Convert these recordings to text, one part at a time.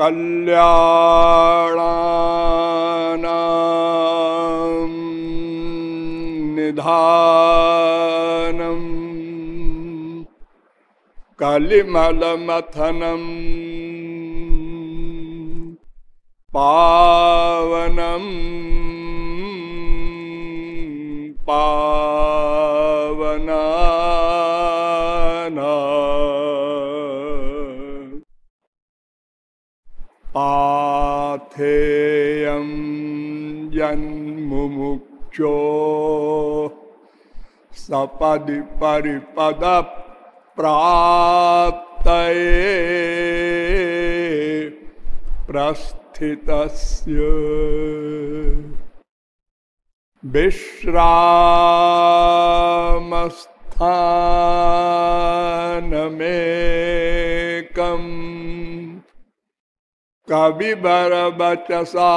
कल्याणानां निधानम् कलिमलमथनम् पावना जन्मुमुक्षो सपदि परिपद प्राप्त प्रस्थितस्य विश्रामस्थानमेकम् कविबर बचसा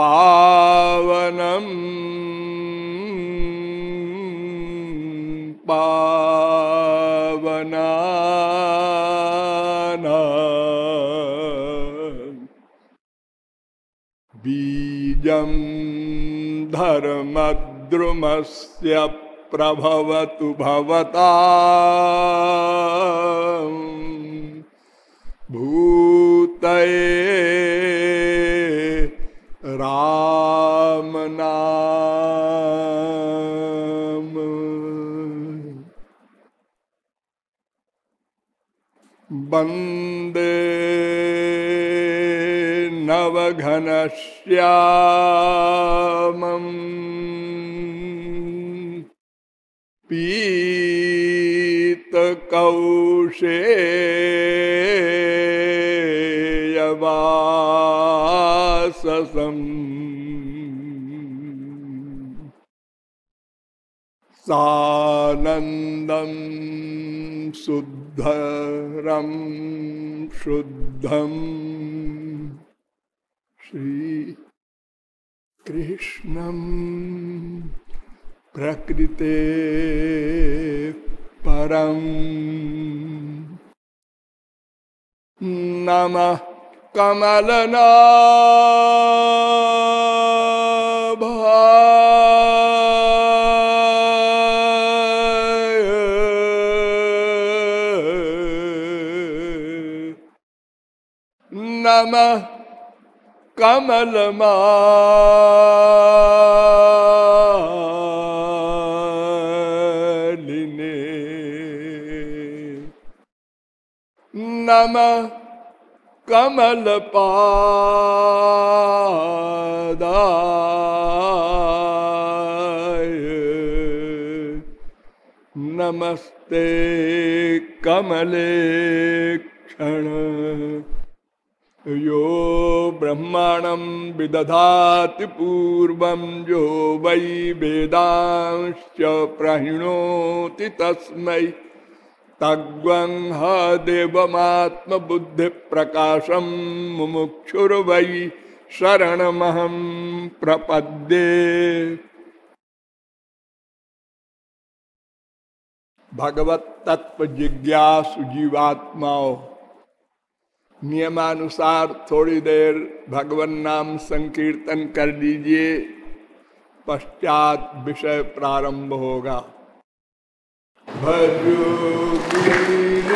पावनम पावना बीजम धर्मद्रुमस्य प्रभवतु भवता। भूत राम नाम। वंदे नवघनश्यामम्। पीतकौशे वाससम् सानन्दं शुद्धरं शुद्धम् श्रीकृष्णम् प्रकृते परम् नमः कमलना नमः कमलमा नमः कमल नमस्ते कमले क्षण। यो ब्रह्माणं विदधाति पूर्व जो वै वेदांश्च प्रणोति तस्मै। तग्वंह देवमात्म बुद्धि प्रकाशम मुमुक्षुर्वै शरणमहम प्रपद्ये। भगवत तत्व जिज्ञासु जीवात्माओं। नियमानुसार थोड़ी देर भगवान नाम संकीर्तन कर लीजिए, पश्चात विषय प्रारंभ होगा। भजो गोविंद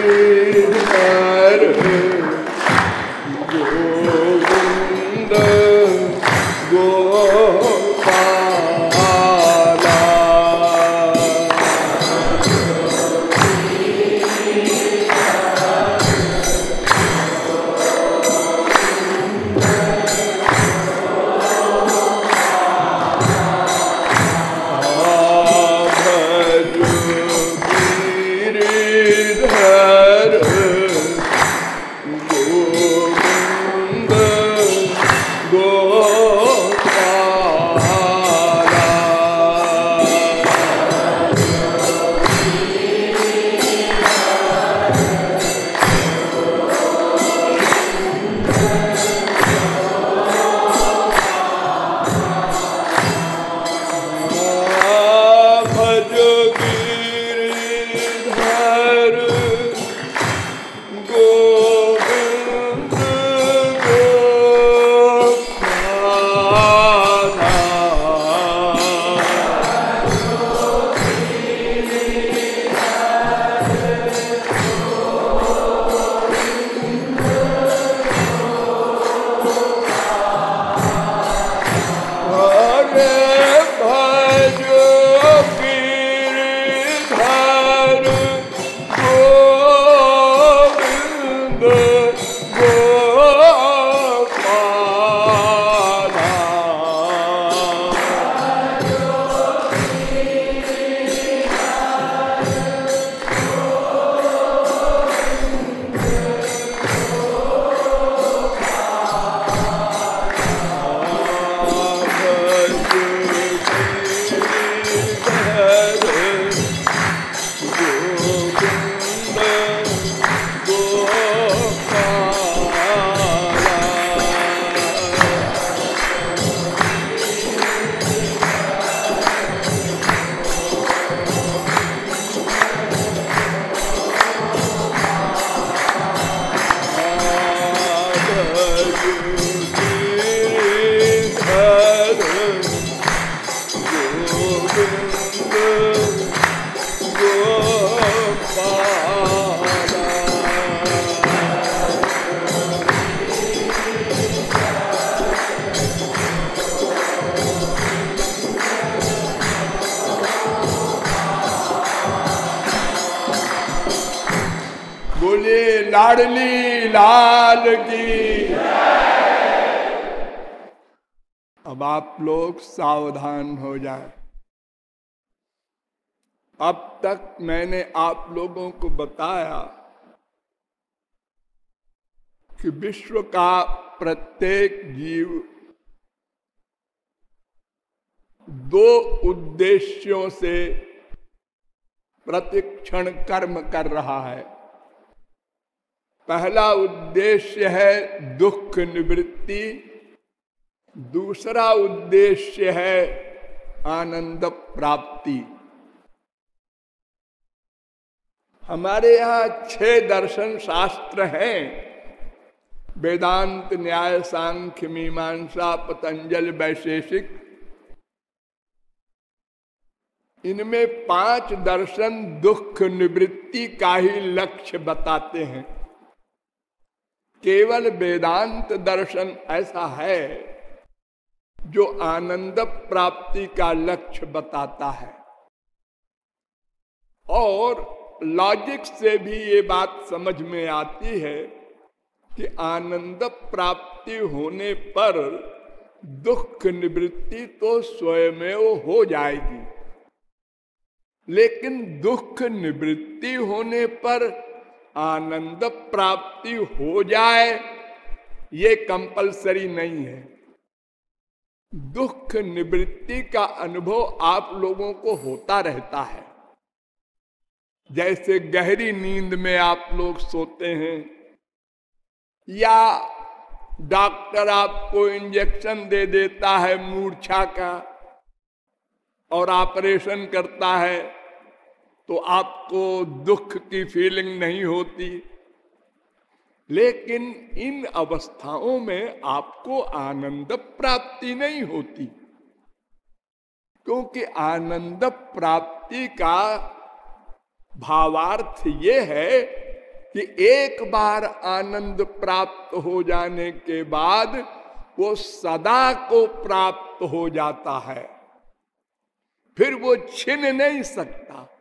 लोग सावधान हो जाए। अब तक मैंने आप लोगों को बताया कि विश्व का प्रत्येक जीव दो उद्देश्यों से प्रतिक्षण कर्म कर रहा है। पहला उद्देश्य है दुख निवृत्ति दूसरा उद्देश्य है आनंद प्राप्ति। हमारे यहाँ छह दर्शन शास्त्र हैं। वेदांत, न्याय, सांख्य, मीमांसा, पतंजल, वैशेषिक। इनमें पाँच दर्शन दुख, निवृत्ति का ही लक्ष्य बताते हैं। केवल वेदांत दर्शन ऐसा है जो आनंद प्राप्ति का लक्ष्य बताता है। और लॉजिक से भी ये बात समझ में आती है कि आनंद प्राप्ति होने पर दुख निवृत्ति तो स्वयं हो जाएगी। लेकिन दुख निवृत्ति होने पर आनंद प्राप्ति हो जाए, ये कंपलसरी नहीं है। दुख निवृत्ति का अनुभव आप लोगों को होता रहता है। जैसे गहरी नींद में आप लोग सोते हैं, या डॉक्टर आपको इंजेक्शन दे देता है मूर्छा का और ऑपरेशन करता है तो आपको दुख की फीलिंग नहीं होती। लेकिन इन अवस्थाओं में आपको आनंद प्राप्ति नहीं होती। क्योंकि आनंद प्राप्ति का भावार्थ ये है कि एक बार आनंद प्राप्त हो जाने के बाद वो सदा को प्राप्त हो जाता है। फिर वो छिन नहीं सकता।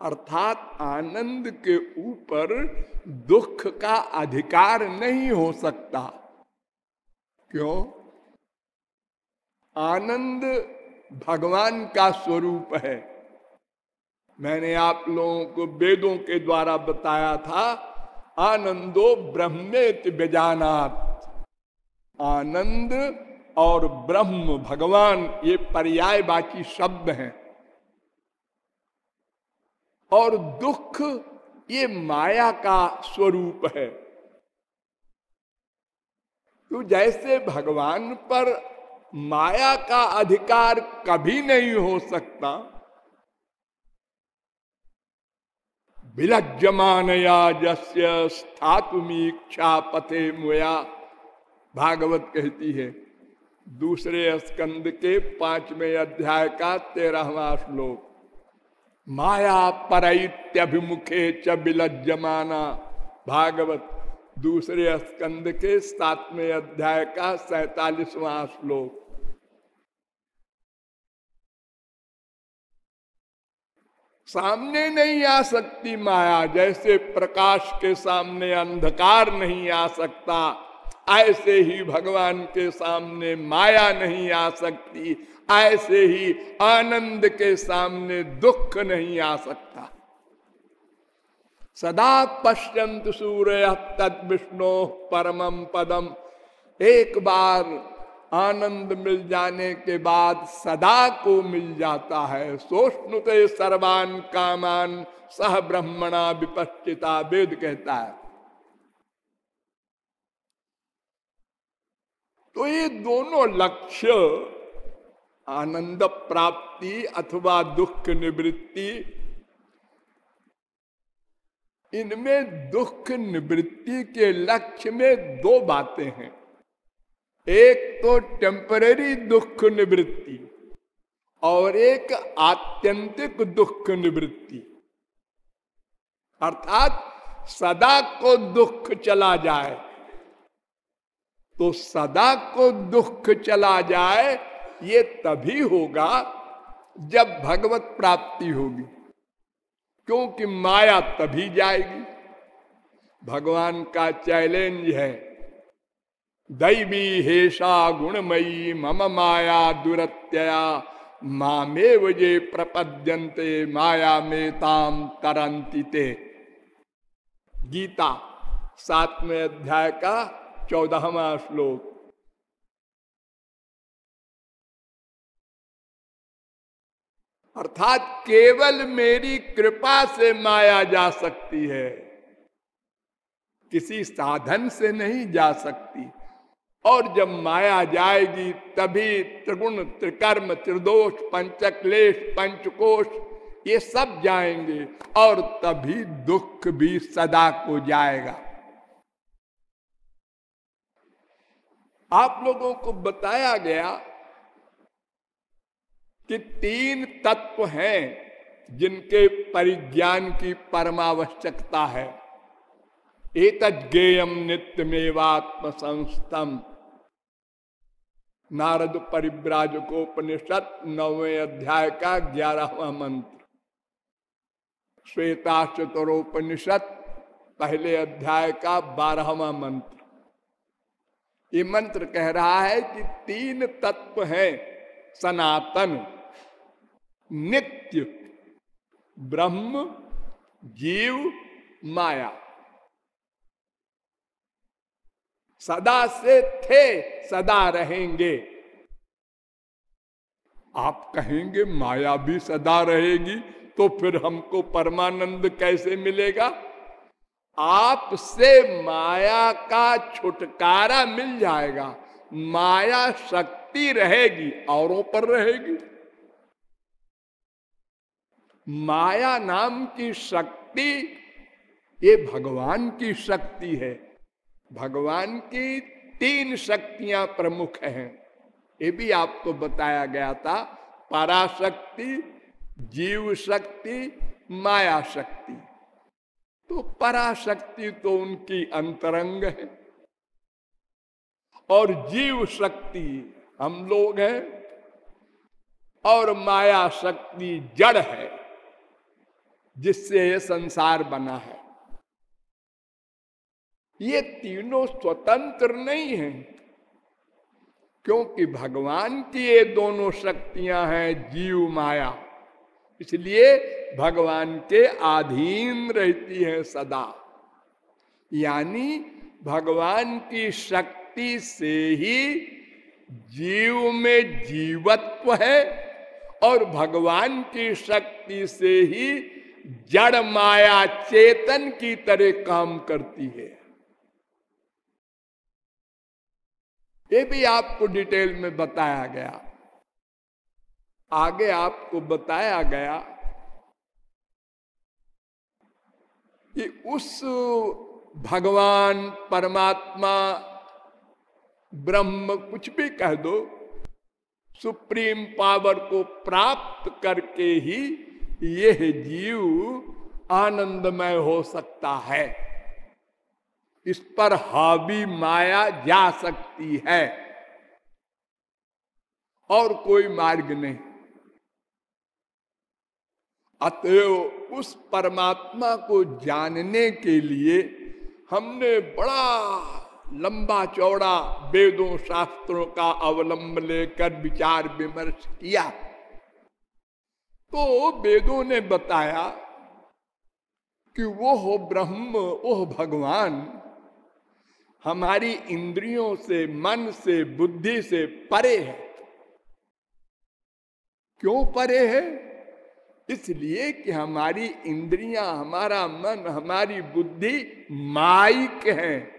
अर्थात आनंद के ऊपर दुख का अधिकार नहीं हो सकता। क्यों? आनंद भगवान का स्वरूप है। मैंने आप लोगों को वेदों के द्वारा बताया था, आनंदो ब्रह्मेत बेजानात आनंद और ब्रह्म, भगवान, ये पर्याय बाकी शब्द हैं। और दुख ये माया का स्वरूप है। तो जैसे भगवान पर माया का अधिकार कभी नहीं हो सकता, विलज्जमान विलज्जमानया जस्य स्थातुमीक्षा पथे मुया, भागवत कहती है, दूसरे स्कंद के पाँचवें अध्याय का तेरहवा श्लोक। माया परैत्यभिमुखे च विलज्जमाना। भागवत, दूसरे स्कंद के सातवें अध्याय का सैतालीसवां श्लोक। सामने नहीं आ सकती माया, जैसे प्रकाश के सामने अंधकार नहीं आ सकता, ऐसे ही भगवान के सामने माया नहीं आ सकती। ऐसे ही आनंद के सामने दुख नहीं आ सकता। सदा पश्यंत सूर्य तद विष्णु परमम पदम। एक बार आनंद मिल जाने के बाद सदा को मिल जाता है। सोष्णुते सर्वान कामान सह ब्रह्मणा विपश्चिता वेद कहता है। तो ये दोनों लक्ष्य आनंद प्राप्ति अथवा दुख निवृत्ति इनमें दुख निवृत्ति के लक्ष्य में दो बातें हैं। एक तो टेम्परेरी दुख निवृत्ति और एक आत्यंतिक दुख निवृत्ति अर्थात सदा को दुख चला जाए तो सदा को दुख चला जाए ये तभी होगा जब भगवत प्राप्ति होगी, क्योंकि माया तभी जाएगी। भगवान का चैलेंज है, दैवी हेषा गुणमयी मम माया दुरत्यया मामे वजे प्रपद्यंते माया में ताम तरंती गीता, सातवें अध्याय का चौदहवा श्लोक। अर्थात केवल मेरी कृपा से माया जा सकती है। किसी साधन से नहीं जा सकती। और जब माया जाएगी, तभी त्रिगुण, त्रिकर्म, त्रिदोष, पंचक्लेश, पंचकोश, ये सब जाएँगे और तभी दुख भी सदा को जाएगा। आप लोगों को बताया गया कि तीन तत्व हैं जिनके परिज्ञान की परमावश्यकता है। एतज्ञेयम नित्यमेवात्म संस्तम नारद परिव्राजकोपनिषद नौवे अध्याय का ग्यारहवा मंत्र। श्वेता चतुरोपनिषद पहले अध्याय का बारहवा मंत्र। ये मंत्र कह रहा है कि तीन तत्व हैं, सनातन नित्य, ब्रह्म, जीव, माया। सदा से थे, सदा रहेंगे। आप कहेंगे, माया भी सदा रहेगी तो फिर हमको परमानंद कैसे मिलेगा? आपसे माया का छुटकारा मिल जाएगा। माया शक्ति रहेगी, औरों पर रहेगी। माया नाम की शक्ति, ये भगवान की शक्ति है। भगवान की तीन शक्तियाँ प्रमुख हैं। ये भी आपको बताया गया था, पराशक्ति, जीव शक्ति, माया शक्ति। तो पराशक्ति तो उनकी अंतरंग है। और जीव शक्ति हम लोग हैं, और माया शक्ति जड़ है। जिससे ये संसार बना है। ये तीनों स्वतंत्र नहीं हैं, क्योंकि भगवान की ये दोनों शक्तियाँ हैं जीव माया। इसलिए भगवान के अधीन रहती है सदा। यानी भगवान की शक्ति से ही जीव में जीवत्व है और भगवान की शक्ति से ही जड़ माया चेतन की तरह काम करती है। ये भी आपको डिटेल में बताया गया। आगे आपको बताया गया कि उस भगवान, परमात्मा, ब्रह्म कुछ भी कह दो, सुप्रीम पावर को प्राप्त करके ही यह जीव आनंदमय हो सकता है। इस पर हावी माया जा सकती है। और कोई मार्ग नहीं। अतएव उस परमात्मा को जानने के लिए हमने बड़ा लंबा चौड़ा वेदों शास्त्रों का अवलंब लेकर विचार विमर्श किया। तो वेदों ने बताया कि वो हो ब्रह्म ओह भगवान हमारी इंद्रियों से, मन से, बुद्धि से परे है। क्यों परे है? इसलिए कि हमारी इंद्रियाँ, हमारा मन, हमारी बुद्धि माइक है,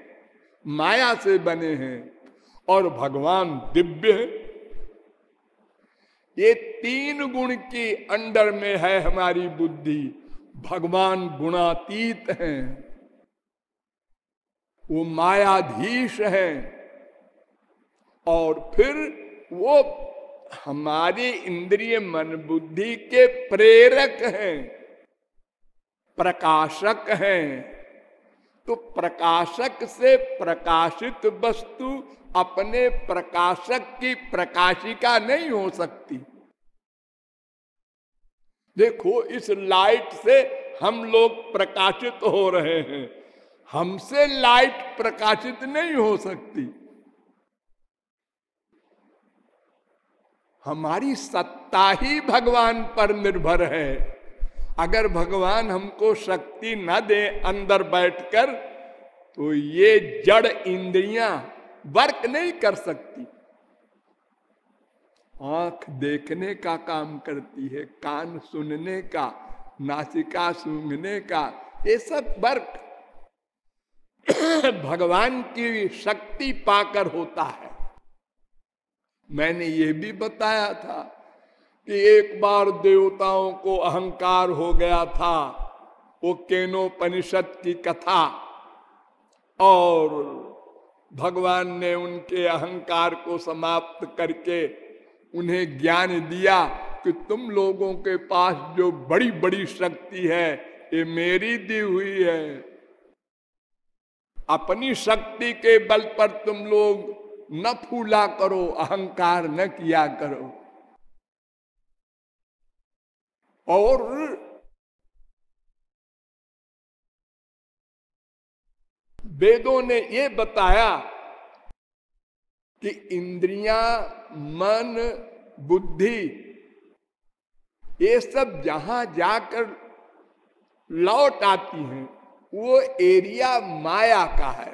माया से बने हैं और भगवान दिव्य है। ये तीन गुण के अंडर में है हमारी बुद्धि। भगवान गुणातीत हैं। वो मायाधीश है। और फिर वो हमारी इंद्रिय मन बुद्धि के प्रेरक हैं। प्रकाशक हैं। तो प्रकाशक से प्रकाशित वस्तु अपने प्रकाशक की प्रकाशिका नहीं हो सकती। देखो, इस लाइट से हम लोग प्रकाशित हो रहे हैं। हमसे लाइट प्रकाशित नहीं हो सकती। हमारी सत्ता ही भगवान पर निर्भर है। अगर भगवान हमको शक्ति न दे अंदर बैठकर तो ये जड़ इंद्रियाँ वर्क नहीं कर सकती। आँख देखने का काम करती है, कान सुनने का, नासिका सूंघने का, ये सब वर्क भगवान की शक्ति पाकर होता है। मैंने ये भी बताया था कि एक बार देवताओं को अहंकार हो गया था, वो केनोपनिषद की कथा, और भगवान ने उनके अहंकार को समाप्त करके उन्हें ज्ञान दिया कि तुम लोगों के पास जो बड़ी बड़ी शक्ति है, ये मेरी दी हुई है। अपनी शक्ति के बल पर तुम लोग न फूला करो, अहंकार न किया करो। और वेदों ने ये बताया कि इंद्रियाँ, मन, बुद्धि, ये सब जहाँ जाकर लौट आती हैं, वो एरिया माया का है।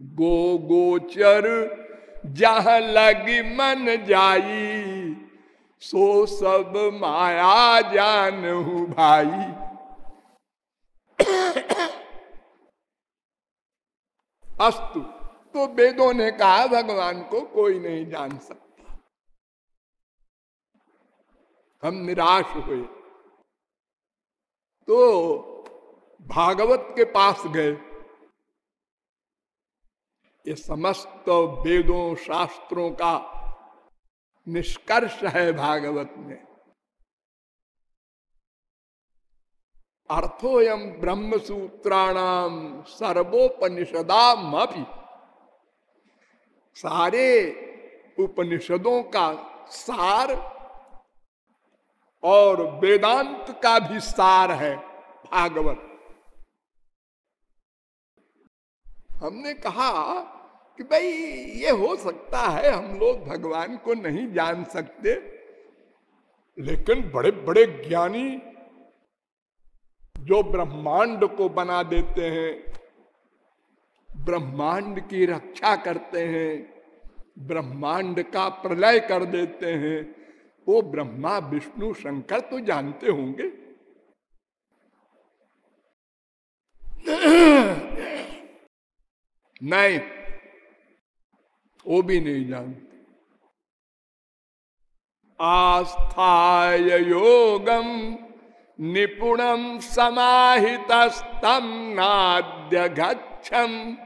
गो गोचर जहाँ लगी मन जाई, सो सब माया जान भाई। अस्तु। तो वेदों ने कहा, भगवान को कोई नहीं जान सकता। हम निराश हुए। तो भागवत के पास गए। ये समस्त वेदों, शास्त्रों का निष्कर्ष है भागवत में। अर्थोयम ब्रह्म सूत्राणाम सर्वोपनिषदा सर्वोपनिषदाम सारे उपनिषदों का सार और वेदांत का भी सार है, भागवत। हमने कहा कि भाई, ये हो सकता है हम लोग भगवान को नहीं जान सकते, लेकिन बड़े बड़े ज्ञानी जो ब्रह्मांड को बना देते हैं, ब्रह्मांड की रक्षा करते हैं, ब्रह्मांड का प्रलय कर देते हैं, वो ब्रह्मा, विष्णु, शंकर तो जानते होंगे। नहीं, वो भी नहीं जानते। आस्थाय योगम निपुणम समाहित स्तम नाद्य गच्छम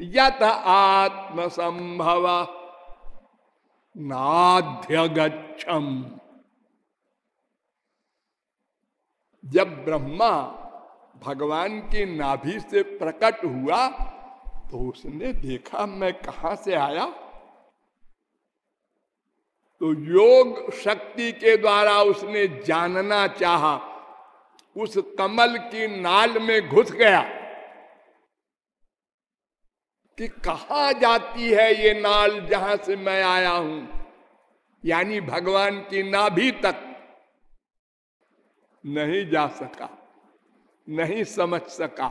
यत आत्म संभव नाध्य गच्छम जब ब्रह्मा भगवान की नाभि से प्रकट हुआ तो उसने देखा, मैं कहा से आया? तो योग शक्ति के द्वारा उसने जानना चाहा। उस कमल की नाल में घुस गया कि कहा जाती है ये नाल जहाँ से मैं आया हूँ? यानी भगवान की नाभि तक। नहीं जा सका, नहीं समझ सका।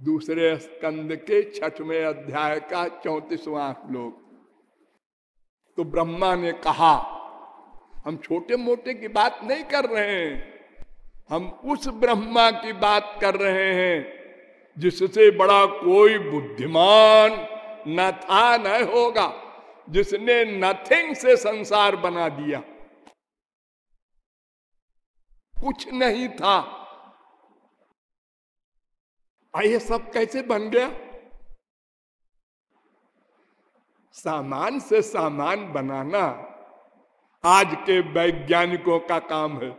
दूसरे स्कंद के छठवें अध्याय का चौतीसवां श्लोक। तो ब्रह्मा ने कहा हम छोटे मोटे की बात नहीं कर रहे हैं। हम उस ब्रह्मा की बात कर रहे हैं, जिससे बड़ा कोई बुद्धिमान न था न होगा, जिसने नथिंग से संसार बना दिया। कुछ नहीं था। ये सब कैसे बन गया? सामान से सामान बनाना आज के वैज्ञानिकों का काम है।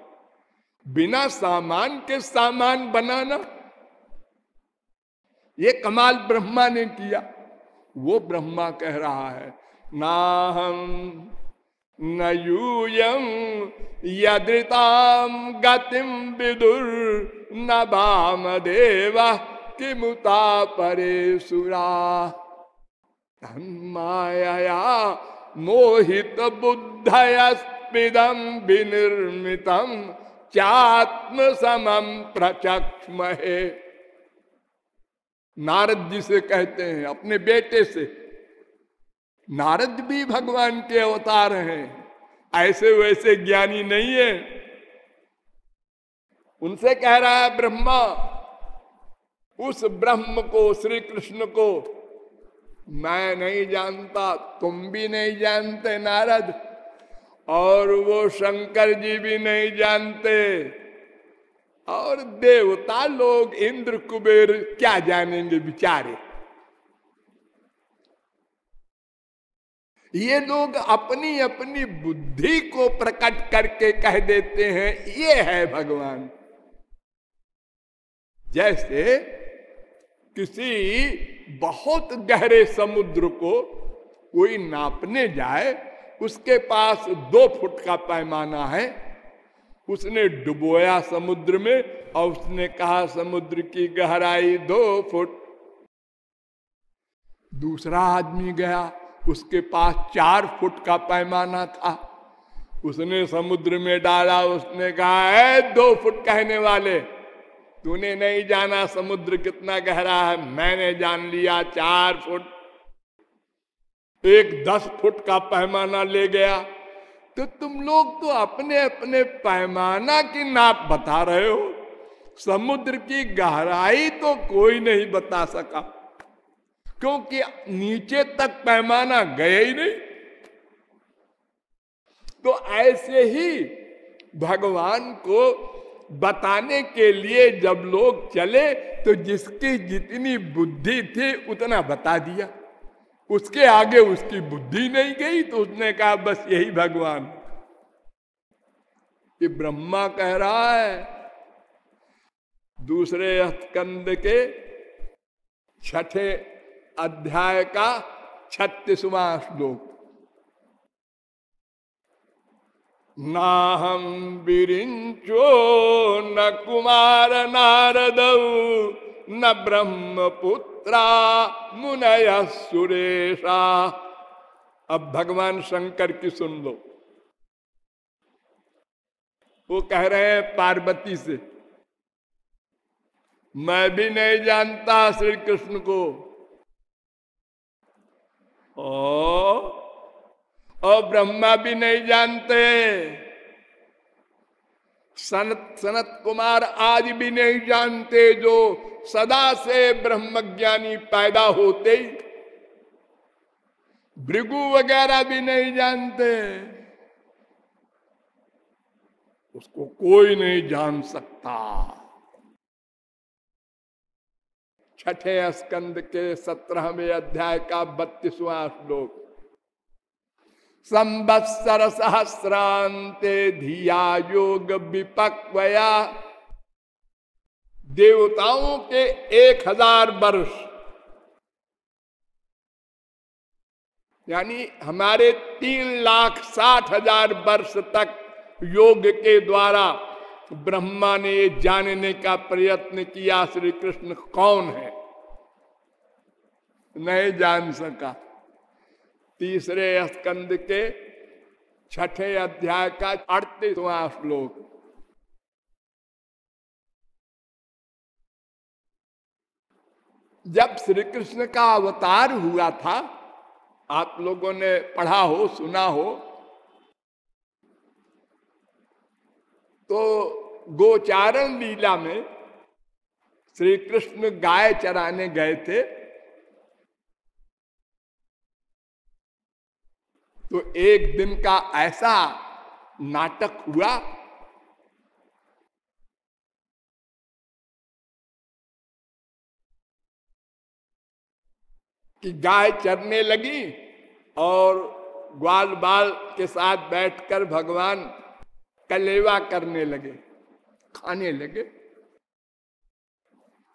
बिना सामान के सामान बनाना। ये कमाल ब्रह्मा ने किया। वो ब्रह्मा कह रहा है ना हम न यूयम यदृताम गतिम विदुर न बाम देव किमुता परे सुरा माया मोहित बुद्धयस्पिदम विनिर्मितम चात्म समम प्रचक्षमहे। नारद जी से कहते हैं, अपने बेटे से, नारद भी भगवान के अवतार हैं, ऐसे वैसे ज्ञानी नहीं है। उनसे कह रहा है ब्रह्मा, उस ब्रह्म को श्री कृष्ण को मैं नहीं जानता, तुम भी नहीं जानते नारद, और वो शंकर जी भी नहीं जानते। और देवता लोग, इंद्र कुबेर, क्या जानेंगे बिचारे? ये लोग अपनी अपनी बुद्धि को प्रकट करके कह देते हैं, ये है भगवान। जैसे किसी बहुत गहरे समुद्र को कोई नापने जाए, उसके पास दो फुट का पैमाना है। उसने डुबोया समुद्र में और उसने कहा, समुद्र की गहराई दो फुट। दूसरा आदमी गया, उसके पास चार फुट का पैमाना था। उसने समुद्र में डाला, उसने कहा दो फुट कहने वाले तूने नहीं जाना समुद्र कितना गहरा है, मैंने जान लिया चार फुट। एक दस फुट का पैमाना ले गया। तो तुम लोग तो अपने अपने पैमाना की नाप बता रहे हो। समुद्र की गहराई तो कोई नहीं बता सका, क्योंकि नीचे तक पैमाना गया ही नहीं। तो ऐसे ही भगवान को बताने के लिए जब लोग चले तो जिसकी जितनी बुद्धि थी, उतना बता दिया। उसके आगे उसकी बुद्धि नहीं गई तो उसने कहा, बस यही भगवान ये ब्रह्मा कह रहा है, दूसरे स्कंद के छठे अध्याय का छत्तीसवा श्लोक। नाहम बिरिंचो न कुमार नारद, न ब्रह्मपुत्रा मुनय सुरेशा। अब भगवान शंकर की सुन लो। वो कह रहे हैं पार्वती से, मैं भी नहीं जानता श्री कृष्ण को। ओ और ब्रह्मा भी नहीं जानते। सनत सनत कुमार आज भी नहीं जानते जो सदा से ब्रह्मज्ञानी पैदा होते ही। भृगु वगैरह भी नहीं जानते। उसको कोई नहीं जान सकता। छठे स्कंद के सत्रहवें अध्याय का बत्तीसवां श्लोक। संवत्सर सहस्रांते धिया योग विपक्वया। देवताओं के एक हज़ार वर्ष। यानी हमारे तीन लाख साठ हज़ार वर्ष तक योग के द्वारा ब्रह्मा ने जानने का प्रयत्न किया श्री कृष्ण कौन है? नहीं जान सका। तीसरे स्कंद के छठे अध्याय का अड़तीसवा श्लोक। जब श्री कृष्ण का अवतार हुआ था, आप लोगों ने पढ़ा हो, सुना हो तो गोचारण लीला में श्री कृष्ण गाय चराने गए थे। तो एक दिन का ऐसा नाटक हुआ। कि गाय चरने लगी और ग्वाल बाल के साथ बैठकर भगवान कलेवा करने लगे खाने लगे।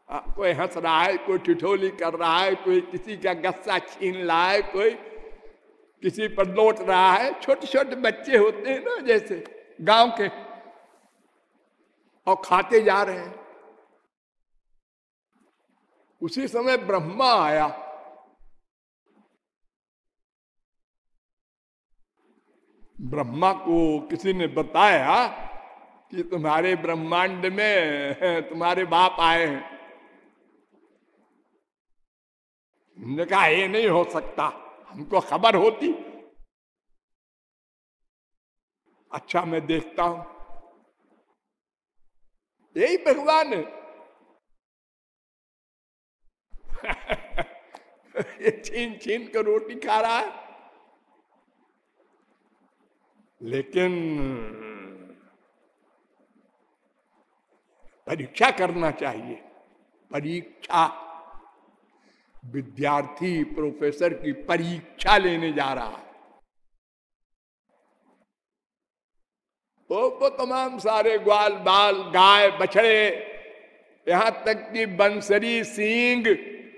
आ, कोई हंस रहा है कोई ठिठोली कर रहा है कोई किसी का गस्सा छीन रहा है कोई किसी पर लौट रहा है छोटे छोटे बच्चे होते हैं ना, जैसे गाँव के, और खाते जा रहे हैं। उसी समय ब्रह्मा आया। ब्रह्मा को किसी ने बताया कि तुम्हारे ब्रह्मांड में, तुम्हारे बाप आए हैं। कहा, ये नहीं हो सकता। हमको खबर होती। अच्छा मैं देखता हूँ। यही भगवान है। ये छीन छीन कर रोटी खा रहा है। लेकिन परीक्षा करना चाहिए। परीक्षा विद्यार्थी प्रोफेसर की परीक्षा लेने जा रहा है। तो वो तमाम सारे ग्वाल बाल गाय बछड़े, यहाँ तक कि बंसरी, सींग,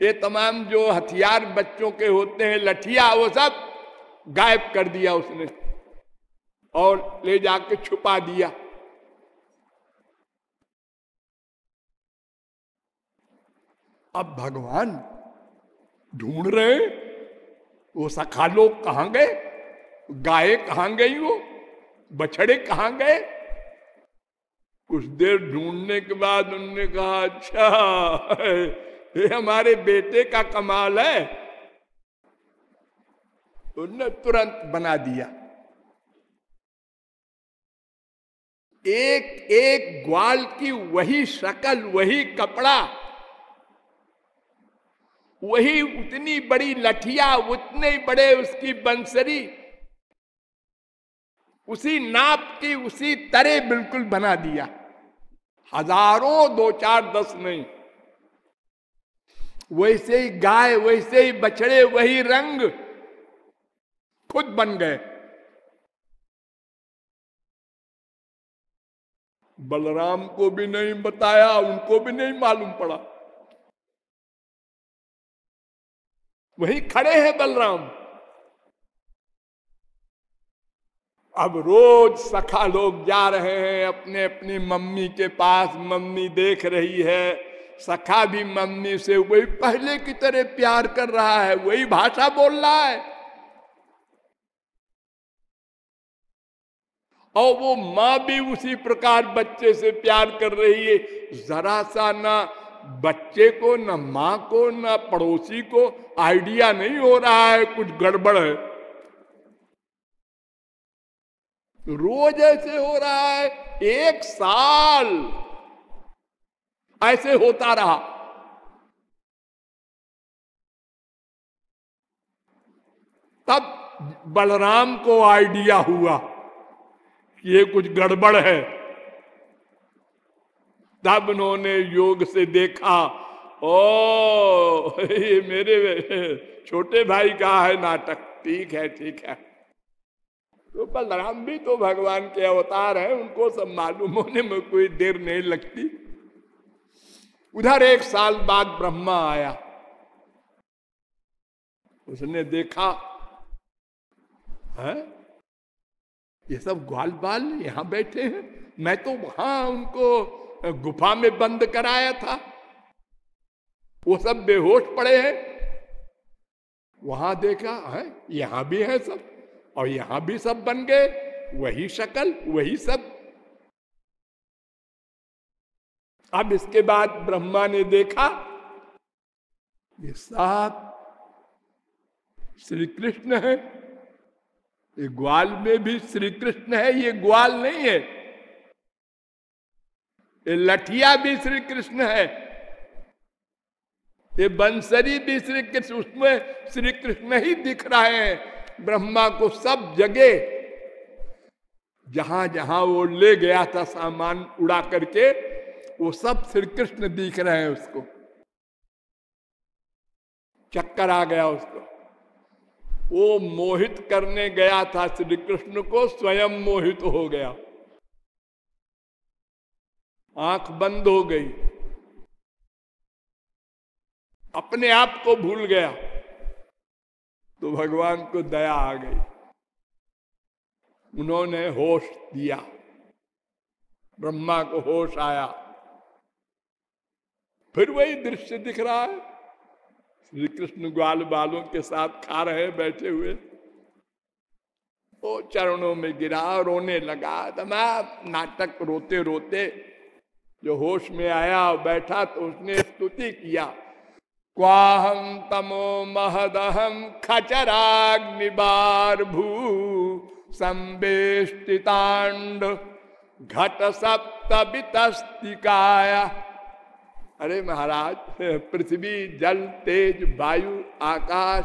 ये तमाम जो हथियार बच्चों के होते हैं, लठिया, वो सब गायब कर दिया उसने और ले जाके छुपा दिया। अब भगवान ढूंढ रहे वो सखा लोग कहाँ गए? गाय कहाँ गई वो? बछड़े कहाँ गए? कुछ देर ढूँढने के बाद उनने कहा अच्छा ये हमारे बेटे का कमाल है। उनने तुरंत बना दिया। एक एक ग्वाल की वही शक्ल, वही कपड़ा वही उतनी बड़ी लठिया, उतने बड़े उसकी बंसरी, उसी नाप की उसी तरह बिल्कुल बना दिया। हज़ारों दो चार दस नहीं। वैसे ही गाय, वैसे ही बछड़े, वही रंग खुद बन गए। बलराम को भी नहीं बताया, उनको भी नहीं मालूम पड़ा। वही खड़े हैं बलराम। अब रोज सखा लोग जा रहे हैं, अपने अपनी मम्मी के पास, मम्मी देख रही है। सखा भी मम्मी से वही पहले की तरह प्यार कर रहा है, वही भाषा बोल रहा है। और वो माँ भी उसी प्रकार बच्चे से प्यार कर रही है। जरा सा ना बच्चे को, न माँ को, न पड़ोसी को आइडिया नहीं हो रहा है कुछ गड़बड़ है। रोज ऐसे हो रहा है, एक साल ऐसे होता रहा। तब बलराम को आइडिया हुआ कि ये कुछ गड़बड़ है। तब उन्होंने योग से देखा ओ ये मेरे छोटे भाई का है नाटक, ठीक है ठीक है। तो बलराम भी तो भगवान के अवतार हैं, उनको सब मालूम होने में कोई देर नहीं लगती। उधर एक साल बाद ब्रह्मा आया। उसने देखा, है? ये सब ग्वाल बाल यहाँ बैठे हैं? मैं तो वहाँ उनको गुफा में बंद कराया था। वो सब बेहोश पड़े हैं। वहाँ देखा, है, यहाँ भी है सब, और यहाँ भी सब बन गए, वही शक्ल, वही सब। अब इसके बाद ब्रह्मा ने देखा, ये सब श्री कृष्ण है। ये ग्वाल में भी श्री कृष्ण है, ये ग्वाल नहीं है। लठिया भी श्री कृष्ण है। ये बंसरी भी श्री कृष्ण उसमें श्री कृष्ण ही दिख रहे हैं। ब्रह्मा को सब जगह जहाँ जहाँ वो ले गया था सामान उड़ा करके, वो सब श्री कृष्ण दिख रहे हैं उसको। चक्कर आ गया उसको। वो मोहित करने गया था श्री कृष्ण को, स्वयं मोहित हो गया। आँख बंद हो गई। अपने आप को भूल गया तो भगवान को दया आ गई। उन्होंने होश दिया। ब्रह्मा को होश आया। फिर वही दृश्य दिख रहा है। श्री कृष्ण ग्वाल बालों के साथ खा रहे बैठे हुए। वो चरणों में गिरा, रोने लगा। तो मैं नाटक रोते रोते जो होश में आया बैठा तो उसने स्तुति किया। क्वाहम तमो महदहम खचराग्निबार भू संबेष्टितांड घट सप्त अरे महाराज, पृथ्वी, जल, तेज, वायु, आकाश,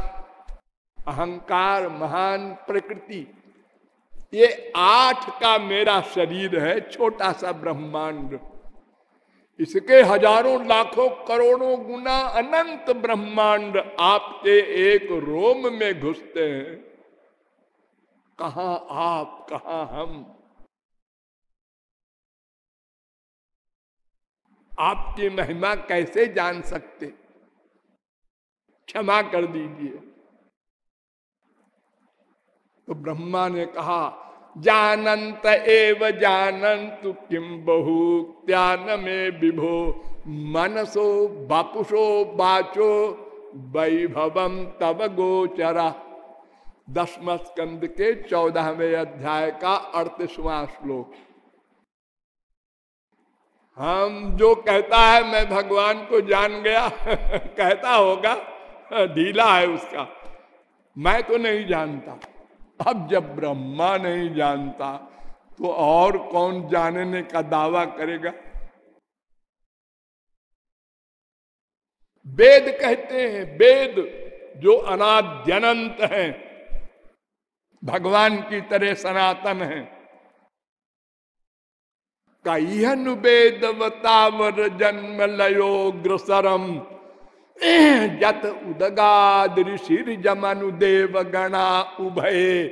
अहंकार, महान प्रकृति, ये आठ का मेरा शरीर है, छोटा सा ब्रह्मांड। इसके हज़ारों, लाखों, करोड़ों गुना अनंत ब्रह्मांड आपके एक रोम में घुसते हैं। कहा आप, कहा हम? आपकी महिमा कैसे जान सकते? क्षमा कर दीजिए। तो ब्रह्मा ने कहा जानंत एव जानंत किम बहुत्यान में विभो। मनसो बापुषो बाचो वैभवम तब गोचरा। दसम स्कंद के चौदहवें अध्याय का अड़तीसवां श्लोक हम जो कहता है, मैं भगवान को जान गया। कहता होगा, ढीला है उसका। मैं तो नहीं जानता। अब जब ब्रह्मा नहीं जानता तो और कौन जानने का दावा करेगा? वेद कहते हैं, वेद जो अनाद्यनंत हैं, भगवान की तरह सनातन है। कईहन वेदवतावर जन्म लयोग्रसरम जत उदगाद ऋषि जमनु देव गणा उभय।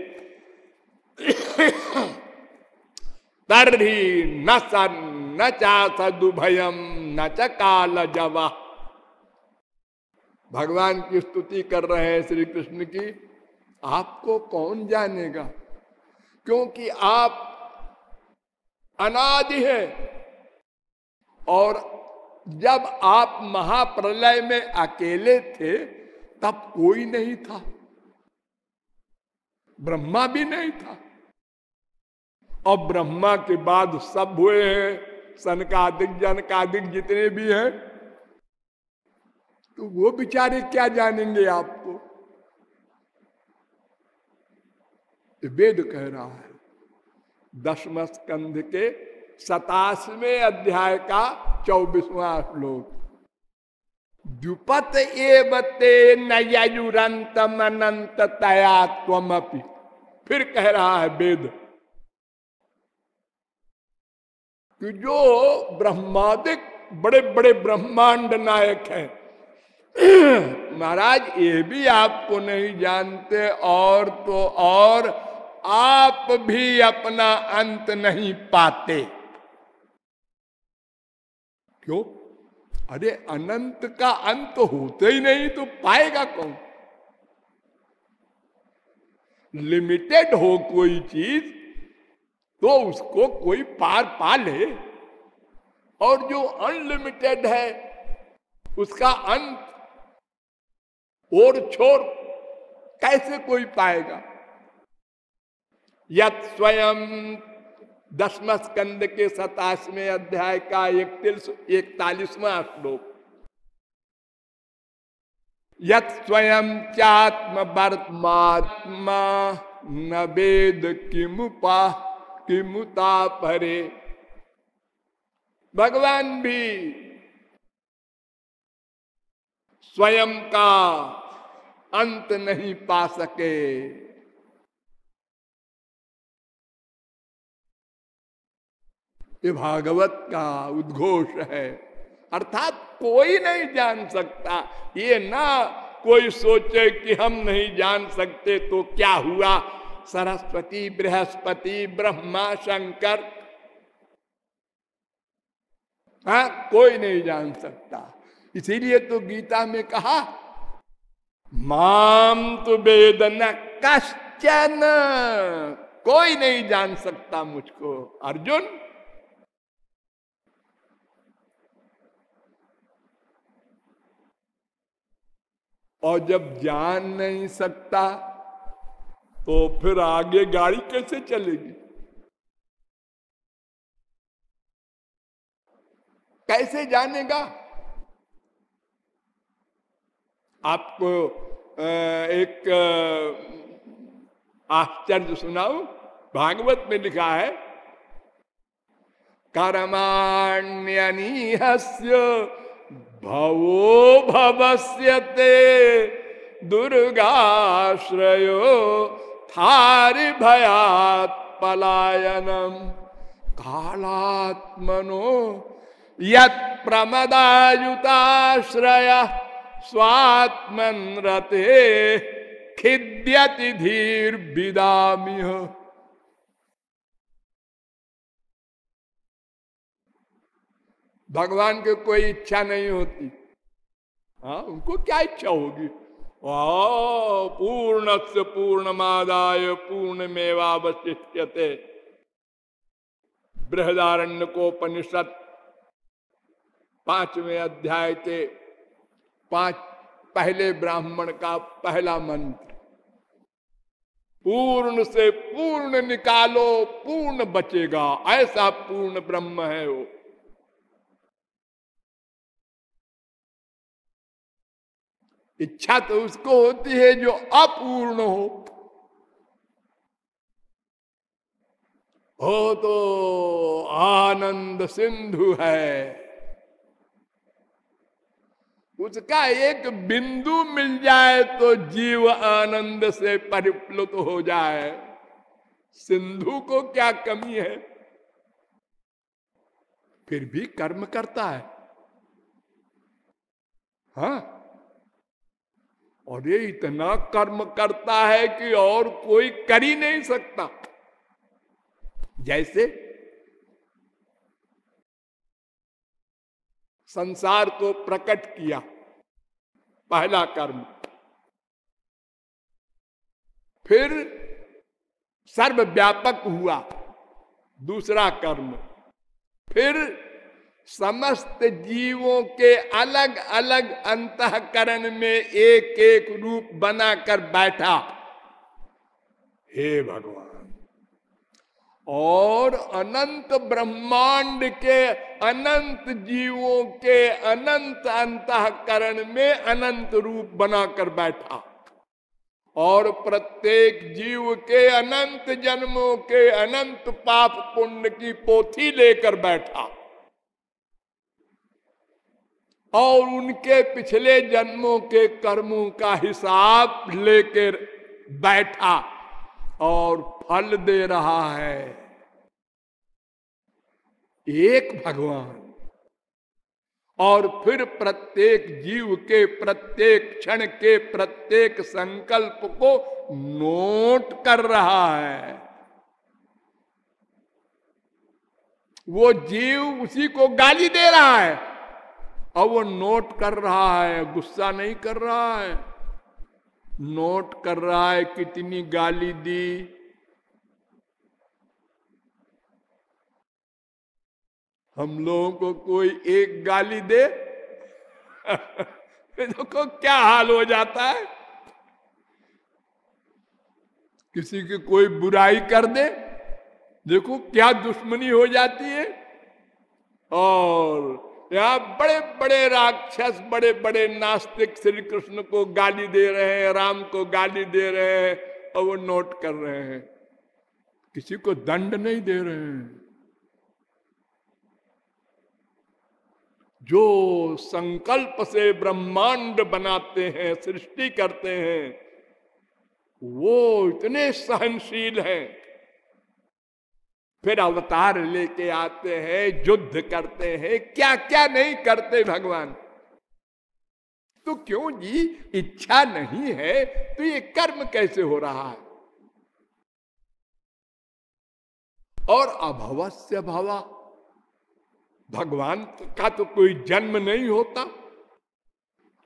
तरही न सन न चा सदुभयम न च काल जवा। भगवान की स्तुति कर रहे हैं श्री कृष्ण की। आपको कौन जानेगा? क्योंकि आप अनादि है और जब आप महाप्रलय में अकेले थे, तब कोई नहीं था। ब्रह्मा भी नहीं था। और ब्रह्मा के बाद सब हुए हैं सनकादिक जनकादिक जितने भी हैं तो वो बेचारे क्या जानेंगे आपको? वेद कह रहा है दसम स्कंध के सतासवें अध्याय का चौबीसवा श्लोक। द्युपत एवते नयुरंत अनंत तया त्वमपि। फिर कह रहा है वेद, कि जो ब्रह्मादिक बड़े बड़े ब्रह्मांड नायक हैं, महाराज, ये भी आपको नहीं जानते, और तो और आप भी अपना अंत नहीं पाते। क्यों? अरे अनंत का अंत होते ही नहीं तो पाएगा कौन? लिमिटेड हो कोई चीज़ तो उसको कोई पार पा ले। और जो अनलिमिटेड है, उसका अंत और छोर कैसे कोई पाएगा? यत स्वयं दसम स्कंद के सतासवें अध्याय का इकतालीसवा श्लोक। यत स्वयं चात्म वर्तमात्मा न वेद किमुपा, किमुता परे। भगवान भी स्वयं का अंत नहीं पा सके। ये भागवत का उद्घोष है। अर्थात कोई नहीं जान सकता। ये ना कोई सोचे कि हम नहीं जान सकते तो क्या हुआ? सरस्वती, बृहस्पति, ब्रह्मा, शंकर। हा, कोई नहीं जान सकता। इसीलिए तो गीता में कहा, माम तो वेदना कश्चन। कोई नहीं जान सकता मुझको। अर्जुन और जब जान नहीं सकता तो फिर आगे गाड़ी कैसे चलेगी? कैसे जानेगा? आपको एक आश्चर्य सुनाऊ? भागवत में लिखा है, कर्माण्यनीहस्य भवो भवस्यते दुर्गाश्रयो थारि भयात पलायनम। कालात्मनो यत प्रमदायुताश्रय स्वात्मन रते खिद्यति धीर भगवान की कोई इच्छा नहीं होती। हाँ उनको क्या इच्छा होगी? पूर्ण से पूर्ण मादाय पूर्ण मेवावशिष्यते बृहदारण्य को उपनिषद पाँचवें अध्याय के पाँच, पहले ब्राह्मण का पहला मंत्र। पूर्ण से पूर्ण निकालो, पूर्ण बचेगा, ऐसा पूर्ण ब्रह्म है वो। इच्छा तो उसको होती है जो अपूर्ण हो। हो तो आनंद सिंधु है। उसका एक बिंदु मिल जाए तो जीव आनंद से परिप्लुत हो जाए। सिंधु को क्या कमी है? फिर भी कर्म करता है। हाँ? और ये इतना कर्म करता है कि और कोई कर ही नहीं सकता। जैसे संसार को प्रकट किया, पहला कर्म। फिर सर्वव्यापक हुआ, दूसरा कर्म। फिर समस्त जीवों के अलग अलग अंतकरण में एक एक रूप बनाकर बैठा। हे भगवान, और अनंत ब्रह्मांड के अनंत जीवों के अनंत अंतकरण में अनंत रूप बनाकर बैठा। और प्रत्येक जीव के अनंत जन्मों के अनंत पाप पुण्य की पोथी लेकर बैठा। और उनके पिछले जन्मों के कर्मों का हिसाब लेकर बैठा और फल दे रहा है। एक भगवान और फिर प्रत्येक जीव के प्रत्येक क्षण के प्रत्येक संकल्प को नोट कर रहा है। वो जीव उसी को गाली दे रहा है। और वो नोट कर रहा है, गुस्सा नहीं कर रहा है। नोट कर रहा है, कितनी गाली दी। हम लोगों को कोई एक गाली दे? देखो क्या हाल हो जाता है? किसी की कोई बुराई कर दे? देखो, क्या दुश्मनी हो जाती है। और यहाँ बड़े बड़े राक्षस बड़े बड़े नास्तिक श्री कृष्ण को गाली दे रहे हैं, राम को गाली दे रहे हैं और वो नोट कर रहे हैं। किसी को दंड नहीं दे रहे हैं। जो संकल्प से ब्रह्मांड बनाते हैं, सृष्टि करते हैं, वो इतने सहनशील हैं। फिर अवतार लेके आते हैं, युद्ध करते हैं। क्या क्या नहीं करते भगवान? तो क्यों जी? इच्छा नहीं है तो ये कर्म कैसे हो रहा है? और अभवस्य भवा। भगवान का तो कोई जन्म नहीं होता।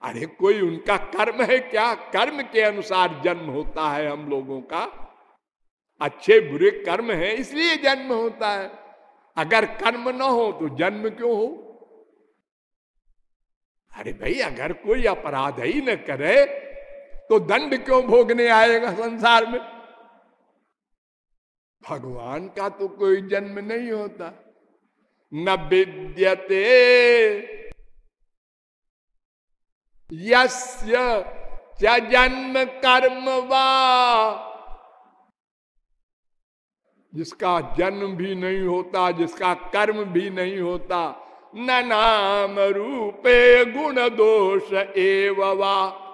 अरे कोई उनका कर्म है क्या? कर्म के अनुसार जन्म होता है हम लोगों का। अच्छे बुरे कर्म है, इसलिए जन्म होता है। अगर कर्म न हो तो जन्म क्यों हो? अरे भाई, अगर कोई अपराध ही न करे तो दंड क्यों भोगने आएगा संसार में? भगवान का तो कोई जन्म नहीं होता। न विद्यते यस्य जन्म कर्म वा। जिसका जन्म भी नहीं होता, जिसका कर्म भी नहीं होता, न नाम रूपे गुण दोष एवं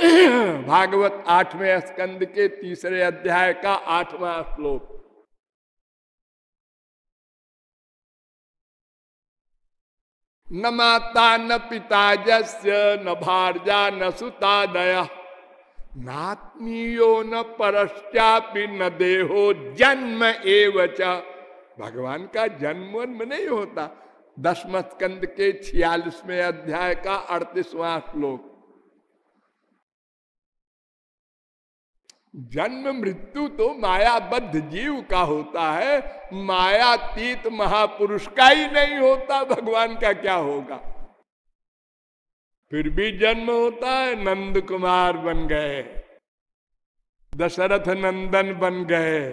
भागवत आठवें स्कंद के तीसरे अध्याय का आठवां श्लोक। न माता न पिता जस्य, न भारजा न सुतादय। नात्मीयो न परश्चापि न देहो जन्म एवच भगवान का जन्म नहीं होता। दसम स्कंद के छियालीसवें अध्याय का अड़तीसवां श्लोक। जन्म मृत्यु तो मायाबद्ध जीव का होता है। मायातीत महापुरुष का ही नहीं होता। भगवान का क्या होगा? फिर भी जन्म होता है, नंद कुमार बन गए। दशरथ नंदन बन गए।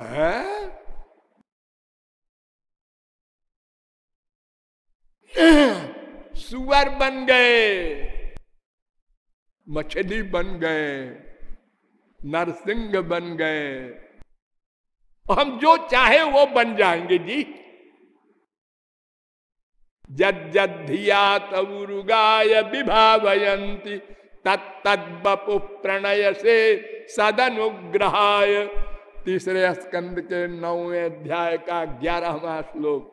है? सुअर बन गए। मछली बन गए। नरसिंह बन गए। हम जो चाहे वो बन जाएँगे जी। जद जद धिया तबुरुगाय विभावयंती तत्तु प्रणय से सदनुग्रहाय। तीसरे स्कंद के नौवे अध्याय का ग्यारहवा श्लोक।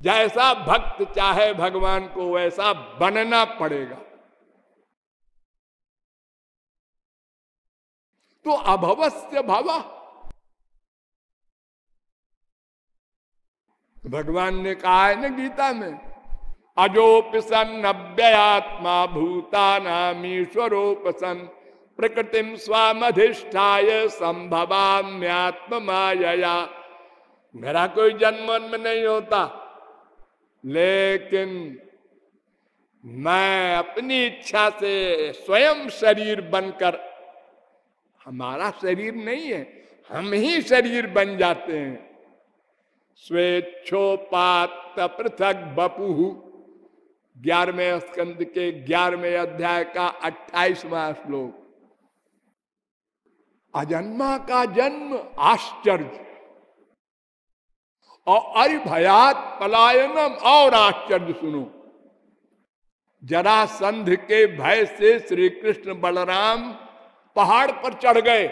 जैसा भक्त चाहे भगवान को वैसा बनना पड़ेगा। तो अभवस्य भवा भगवान ने कहा है ना गीता में अजोपसन अव्ययात्मा भूता नाम ईश्वरोपसन प्रकृतिम स्वामधिष्ठाय संभवाम्यात्म माया मेरा कोई जन्म में नहीं होता, लेकिन मैं अपनी इच्छा से स्वयं शरीर बनकर, हमारा शरीर नहीं है, हम ही शरीर बन जाते हैं। स्वेच्छोपात पृथक बपु ग्यारहवें स्कंद के ग्यारहवें अध्याय का अट्ठाईसवा श्लोक। अजन्मा का जन्म आश्चर्य। और अरिभयात पलायनम और आश्चर्य सुनो। जरा संध के भय से श्री कृष्ण बलराम पहाड़ पर चढ़ गए।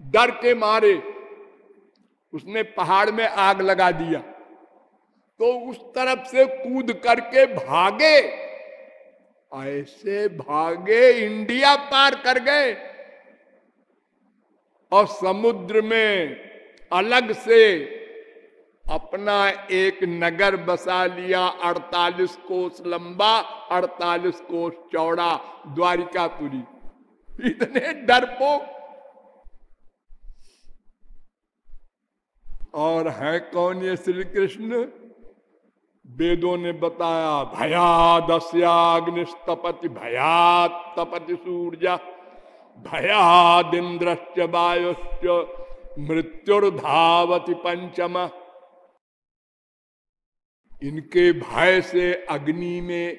डर के मारे उसने पहाड़ में आग लगा दिया। तो उस तरफ़ से कूद करके भागे। ऐसे भागे इंडिया पार कर गए। और समुद्र में अलग से अपना एक नगर बसा लिया। 48 कोस लंबा 48 कोस चौड़ा द्वारिकापुरी इतने डरपोक और है कौन ये श्री कृष्ण वेदों ने बताया भयादस्याग्निस्तपति भयात तपति सूर्य भयादिंद्रश्च वायुश्च, मृत्युर्धावति पंचम। इनके भय से अग्नि में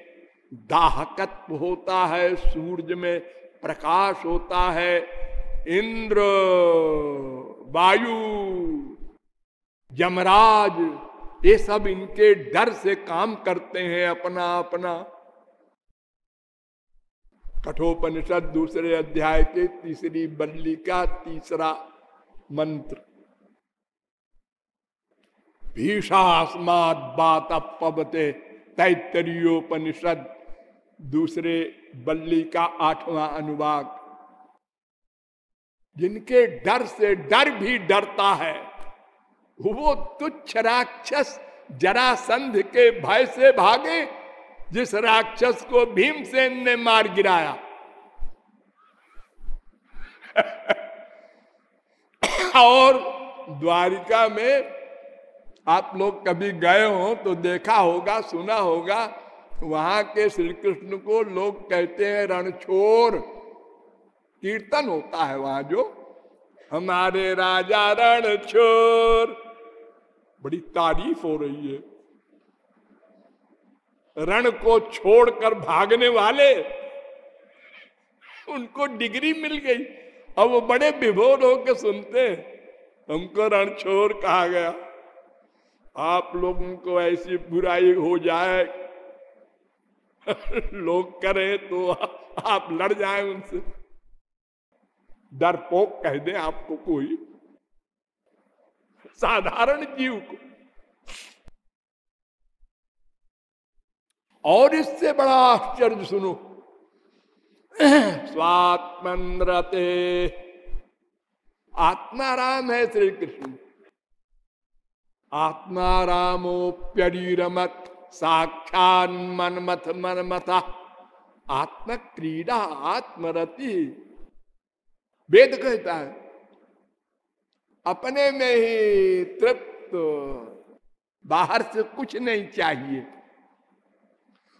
दाहकत्व होता है, सूर्य में प्रकाश होता है। इंद्र, वायु। यमराज, ये सब इनके डर से काम करते हैं अपना अपना। कठोपनिषद दूसरे अध्याय के तीसरी बल्ली का तीसरा मंत्र। भीषास्मात बात पबते तैतरीयोपनिषद दूसरे बल्ली का आठवां अनुवाद। जिनके डर से डर भी डरता है वो तुच्छ राक्षस जरासंध के भय से भागे, जिस राक्षस को भीमसेन ने मार गिराया। और द्वारिका में आप लोग कभी गए हो तो देखा होगा, सुना होगा, वहाँ के श्री कृष्ण को लोग कहते हैं, रणछोर, कीर्तन होता है वहाँ जो। हमारे राजा रणछोर बड़ी तारीफ़ हो रही है। रण को छोड़कर भागने वाले, उनको डिग्री मिल गई। अब वो बड़े विभोर होकर सुनते हमको रणछोर कहा गया, आप लोगों को ऐसी बुराई हो जाए, लोग करें तो आप लड़ जाए उनसे। डरपोक कह दे आपको कोई। साधारण जीव को। और इससे बड़ा आश्चर्य सुनो। स्वात्मन रते आत्माराम है श्री कृष्ण आत्मारामोप्यरीरमत, साक्षान मनमथ मनमथा। आत्म क्रीड़ा आत्मरति। वेद कहता है अपने में ही तृप्त बाहर से कुछ नहीं चाहिए।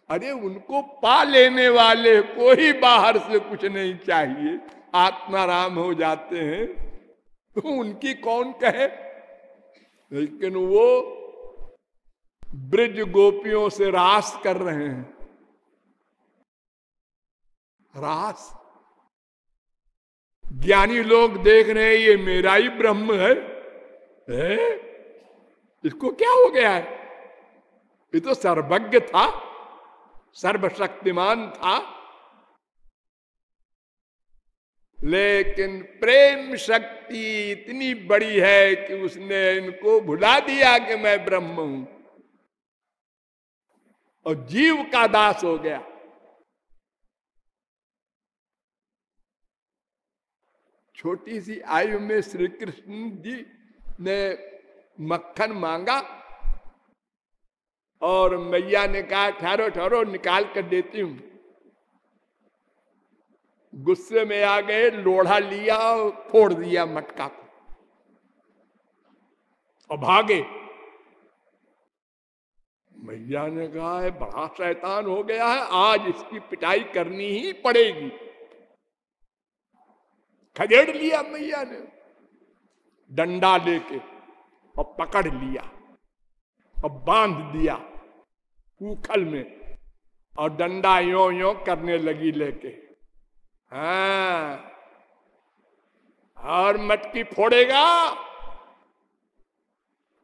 अरे, उनको पा लेने वाले को ही बाहर से कुछ नहीं चाहिए। आत्माराम हो जाते हैं। तो उनकी कौन कहे? लेकिन वो ब्रिज गोपियों से रास कर रहे हैं। रास? ज्ञानी लोग देख रहे हैं ये मेरा ही ब्रह्म है, है? इसको क्या हो गया है? ये तो सर्वज्ञ था सर्वशक्तिमान था। लेकिन प्रेम शक्ति इतनी बड़ी है कि उसने इनको भुला दिया कि मैं ब्रह्म हूँ। और जीव का दास हो गया। छोटी सी आयु में श्री कृष्ण जी ने मक्खन मांगा और मैया ने कहा, ठहरो ठहरो, निकाल कर देती हूँ। गुस्से में आ गए, लोढ़ा लिया और फोड़ दिया मटका को। और भागे। मैया ने कहा है बड़ा शैतान हो गया है, आज इसकी पिटाई करनी ही पड़ेगी। खदेड़ लिया मैया ने, डंडा लेके, और पकड़ लिया, और बाँध दिया उखल में, और डंडा यो यो करने लगी लेके। हाँ और मटकी फोड़ेगा,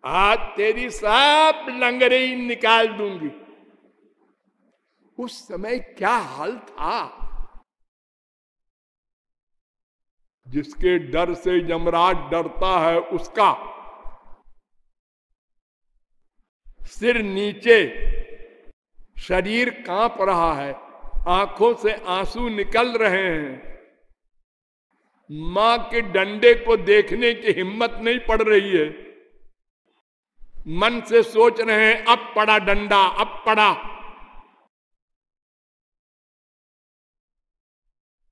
आज तेरी सब लंगरे निकाल दूँगी। उस समय क्या हाल था? जिसके डर से यमराज डरता है उसका सिर नीचे शरीर काँप रहा है, आँखों से आँसू निकल रहे हैं। माँ के डंडे को देखने की हिम्मत नहीं पड़ रही है। मन से सोच रहे हैं, अब पड़ा डंडा, अब पड़ा।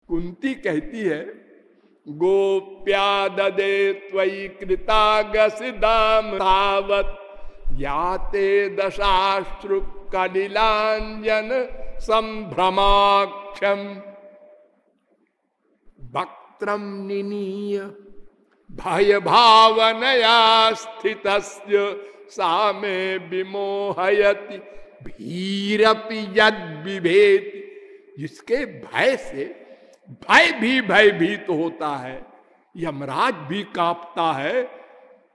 कुंती कहती है गोप्या ददे त्वयि कृतागसिदाम धावत याते दशाश्रु कलिलांजन संभ्रमाक्षम वक्त्रम निनीय भय भावनया स्थित सामे विमोहयति, भीरपि यद जिसके भय से भय भी भयभीत तो होता है, यमराज भी कांपता है।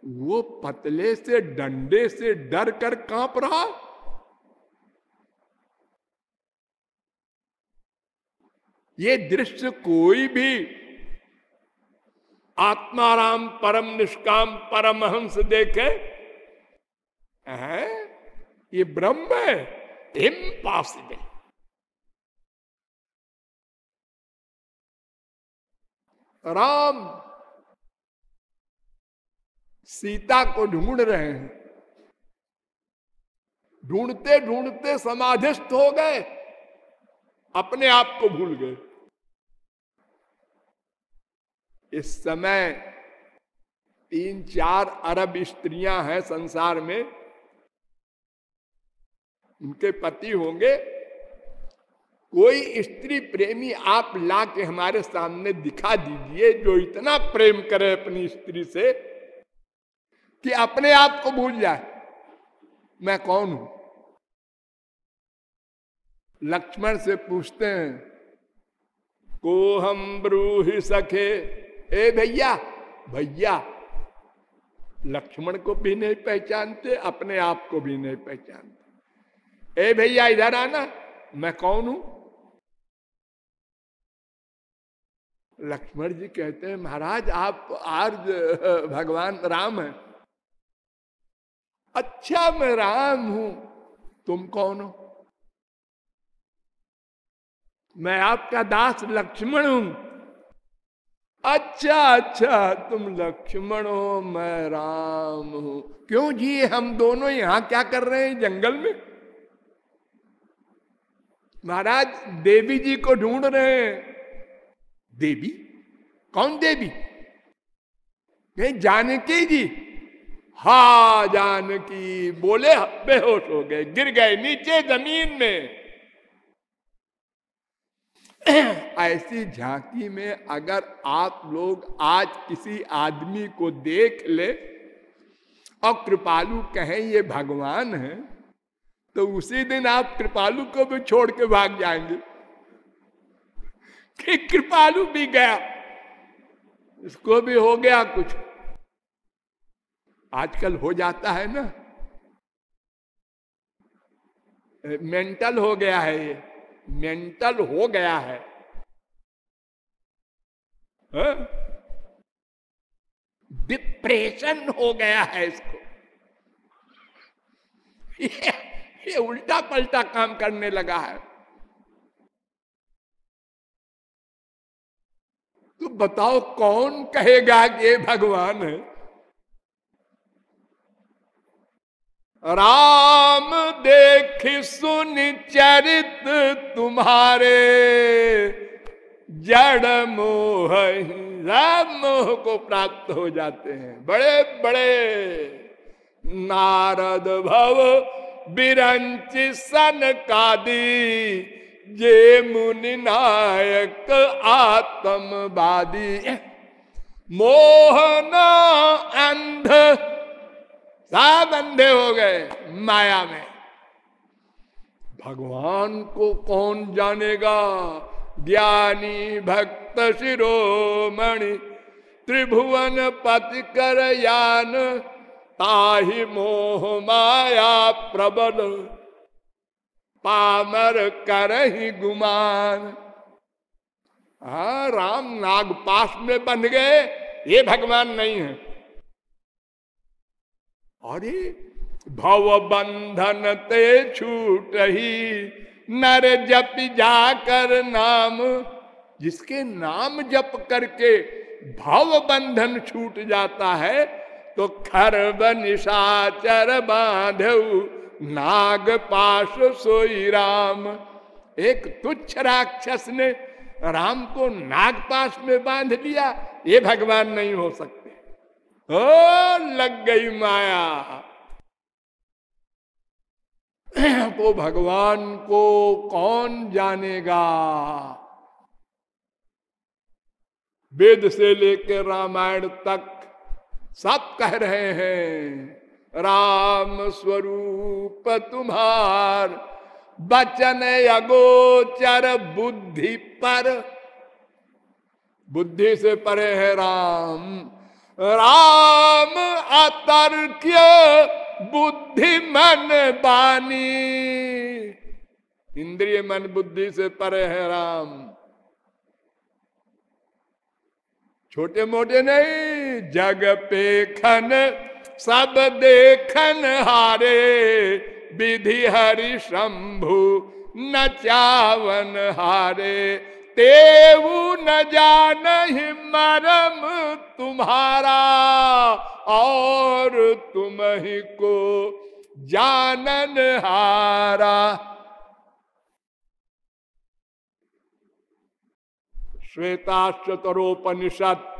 वो पतले से डंडे से डर कर काँप रहा। ये दृश्य कोई भी आत्माराम परम निष्काम परमहंस देखे। है? ये ब्रह्म है। इम्पॉसिबल। राम, सीता को ढूंढ रहे हैं। ढूंढते ढूंढते समाधिस्थ हो गए, अपने आप को भूल गए। इस समय तीन चार अरब स्त्रियाँ हैं संसार में, उनके पति होंगे कोई स्त्री प्रेमी आप ला के हमारे सामने दिखा दीजिए जो इतना प्रेम करे अपनी स्त्री से कि अपने आप को भूल जाए। मैं कौन हूँ? लक्ष्मण से पूछते हैं को हम ब्रूहि सखे? ए भैया भैया, लक्ष्मण को भी नहीं पहचानते, अपने आप को भी नहीं पहचानते। ए भैया, इधर आना, मैं कौन हूँ? लक्ष्मण जी कहते हैं, महाराज, आप आज भगवान राम हैं। अच्छा मैं राम हूँ। तुम कौन हो? मैं आपका दास लक्ष्मण हूँ। अच्छा अच्छा तुम लक्ष्मण हो, मैं राम हूँ। क्यों जी, हम दोनों यहाँ क्या कर रहे हैं जंगल में? महाराज, देवी जी को ढूंढ रहे हैं। देवी? कौन देवी? नहीं जानकी जी? हा, जानकी। बोले, बेहोश हो गए, गिर गए नीचे ज़मीन में। ऐसी झांकी में अगर आप लोग आज किसी आदमी को देख ले और कृपालु कहें ये भगवान है तो उसी दिन आप कृपालु को भी छोड़ के भाग जाएँगे। कि कृपालु भी गया। इसको भी हो गया कुछ। आजकल हो जाता है ना। मेंटल हो गया है ये। मेंटल हो गया है। डिप्रेशन हो गया है इसको। ये, ये उल्टा पलटा काम करने लगा है। तो बताओ कौन कहेगा कि ये भगवान है? राम देख सुन चरित तुम्हारे, जड़ मोह राम मोह को प्राप्त हो जाते हैं। बड़े बड़े नारद भव बिरंच सन कादी जे मुनि नायक आत्मवादी। मोहन अंध। सब अंधे हो गए माया में। भगवान को कौन जानेगा? ज्ञानी भक्त शिरोमणि। त्रिभुवन पति कर यान ताहि मोह माया प्रबल। पामर कर ही गुमान। हा, राम नागपाश में बन गए, ये भगवान नहीं है। अरे भव बंधन ते छूट ही, नर जप जाकर नाम, जिसके नाम जप करके भव बंधन छूट जाता है तो खरब निशाचर बांधव नाग पाश सोई राम। एक तुच्छ राक्षस ने राम को नाग पाश में बाँध लिया, ये भगवान नहीं हो सकते। ओ, लग गई माया। तो भगवान को कौन जानेगा? वेद से लेकर रामायण तक सब कह रहे हैं। राम स्वरूप तुम्हार, बचन अगोचर बुद्धि पर। बुद्धि से परे है राम। राम अतर्क्य बुद्धि मन बानी। इंद्रिय मन बुद्धि से परे है राम। छोटे मोटे नहीं, जग पे खन सब देखन हारे, विधि हरि शंभु न चावन हारे। तेऊ न जान ही मरम तुम्हारा, और तुम ही को जानन हारा। श्वेताश्वतरोपनिषद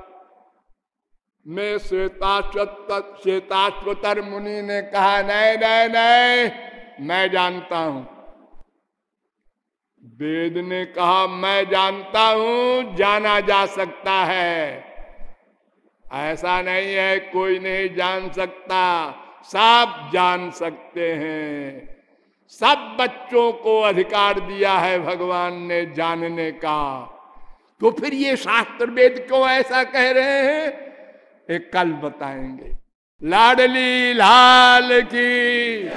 में श्वेताश्वत श्वेताश्वतर मुनि ने कहा, नहीं नहीं नहीं, मैं जानता हूँ। वेद ने कहा, मैं जानता हूँ, जाना जा सकता है। ऐसा नहीं है, कोई नहीं जान सकता। सब जान सकते हैं। सब बच्चों को अधिकार दिया है भगवान ने जानने का। तो फिर ये शास्त्र वेद क्यों ऐसा कह रहे हैं? एक कल बताएँगे। लाडली लाल की।